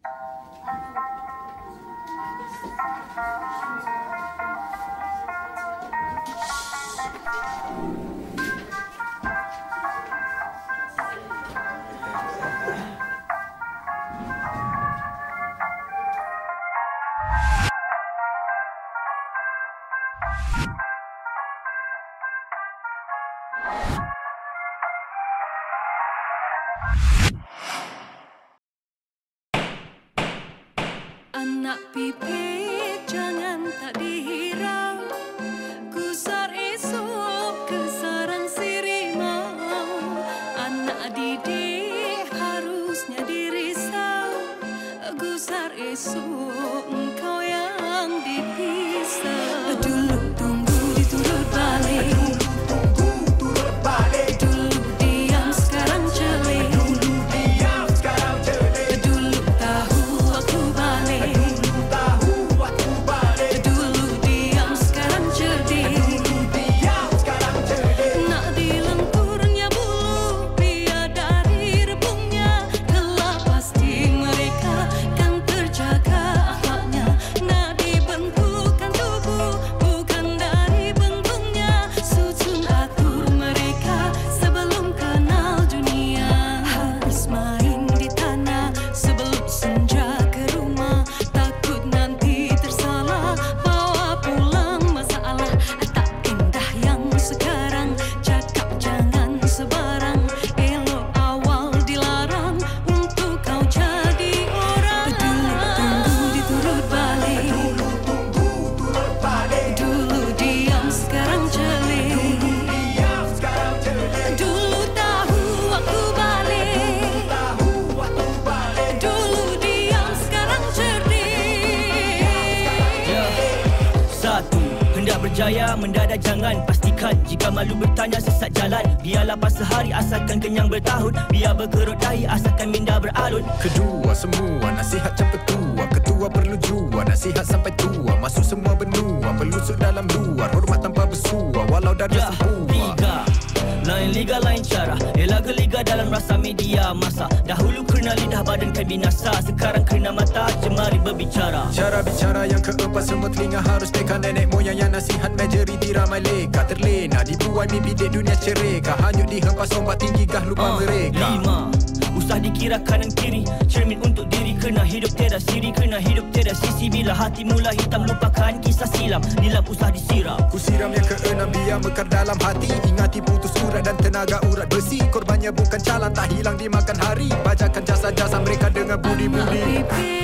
you. Anak pipit jangan tak dihirau. Gusar esok kesaran sirimau. Anak didik harusnya dirisau. Gusar esok engkau yang dipisah Dulu tunggu diturut balik hendak berjaya mendadak jangan. Pastikan jika malu bertanya sesat jalan. Biarlah pas sehari asalkan kenyang bertahun. Biar berkerut dahi asalkan minda beralun. Kedua semua nasihat macam petua Ketua perlu jua nasihat sampai tua. Masuk semua benua Pelusuk dalam luar. Hormat tanpa bersua Walau dah Ya, sempua liga lain liga lain cara. Ialah geliga dalam rasa media masa Dahulu kena lidah badan kan binasa. Sekarang kena mata. Jemari berbicara. Cara bicara yang keempat Semua telinga harus peka Nenek Majori diramai leka Terlena dibuai mimpi dek dunia cereka. Hanyut dihempas ombak tinggi Gah lupa Ah, mereka. Lima. Usah dikira kanan kiri. Cermin untuk diri Kena hidup tiada siri. Kena hidup tiada sisi. Bila hati mula hitam Lupakan kisah silam. Nilam usah disiram. Ku siram yang keenam Biar mekar dalam hati. Ingati putus urat dan tenaga urat besi. Korbannya bukan calan Tak hilang dimakan hari. Bajakan jasa-jasa mereka dengan budi-budi